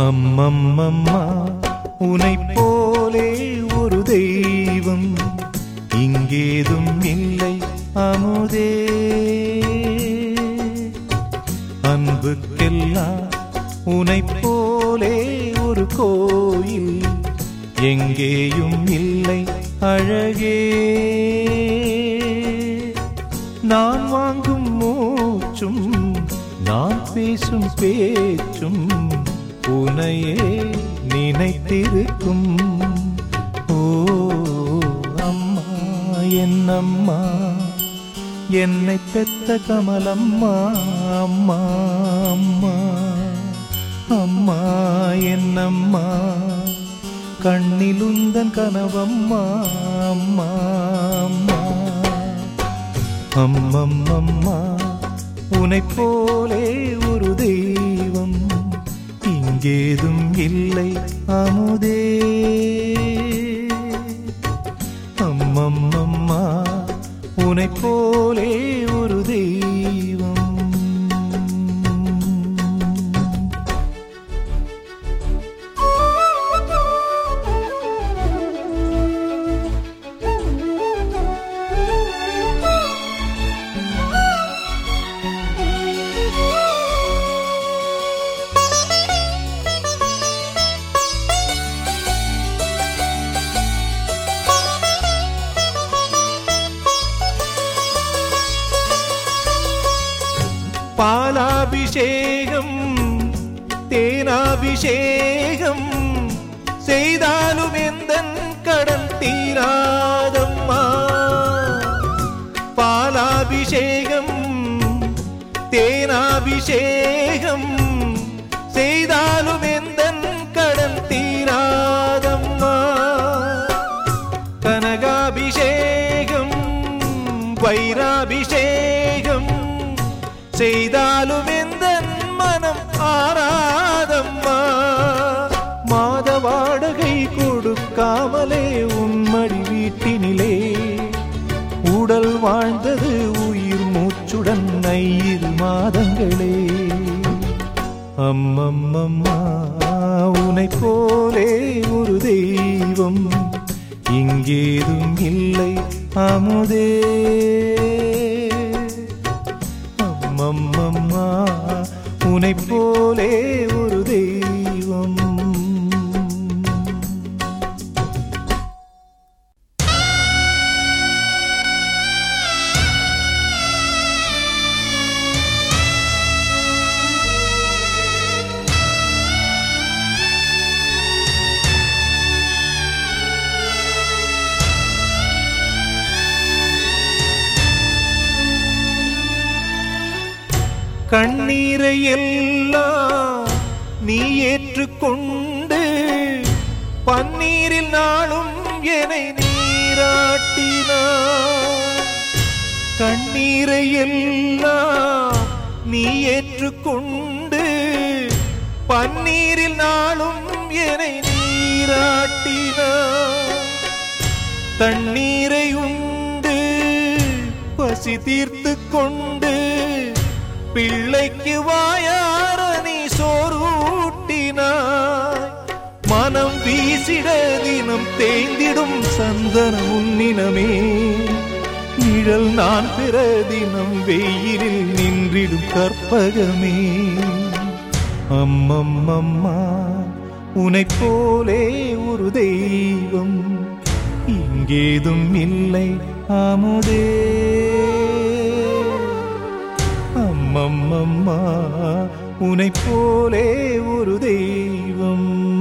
அம்மம்மம்மா உனை போலே ஒரு தெய்வம். இங்கேதும் இல்லை அமுதே. அன்புக்கெல்லாம் உனை போலே ஒரு கோயில். எங்கேயும் இல்லை அழகே. நான் வாங்கும் மூச்சும் நான் பேசும் பேச்சும் உனையே நினைத்திருக்கும். ஓ அம்மா என்னம்மா என்னை பெத்த கமலம்மா அம்மா அம்மா அம்மா என்னம்மா கண்ணிலுந்தன் கனவம்மா அம்மா அம்மா. அம்மம்மம்மா உனை போலே ஒரு தெய்வம். இங்கேதும் இல்லை அமுதே அம்மம்மம்மா உனை போலே ஒரு தெய்வம். பாலாபிஷேகம் தேனாபிஷேகம் செய்தாலும் எந்த கடன் தீராதம்மா? பாலாபிஷேகம் தேனாபிஷேகம் செய்தாலும் எந்த கடன் தீராதம்மா? கனகாபிஷேகம் வைராபிஷேகம் செய்தாலும் கொடுக்காமலே உன்மடி வீட்டினிலே. உடல் வாழ்ந்தது உயிர் மூச்சுடன் ஐயிரு மாதங்களே. அம்மம்மம்மா உனை போலே ஒரு தெய்வம். இங்கேதும் இல்லை அமுதே. அம்மம்மம்மா உனை போலே ஒரு கண்ணீரை எல்லாம் நீ ஏற்றுக்கொண்டு பன்னீரில் நாளும் என்னை நீராட்டினார் கண்ணீரை எல்லாம் நீ ஏற்றுக்கொண்டு பன்னீரில் நாளும் என்னை நீராட்டினார் தண்ணீரை உண்டு பசி தீர்த்து கொண்டு பிள்ளைக்கு வாயார நீ சோறூட்டினாய் மனம் வீசிட தினம் தேய்ந்திடும் சந்தன உன்னினமே நிழல் நான் பிற தினம் வெயிலில் நின்றிடும் கற்பகமே. அம்மம்மம்மா உனை போலே ஒரு தெய்வம். இங்கேதும் இல்லை அமுதே அம்மம்மம்மா உனை போலே ஒரு தெய்வம்.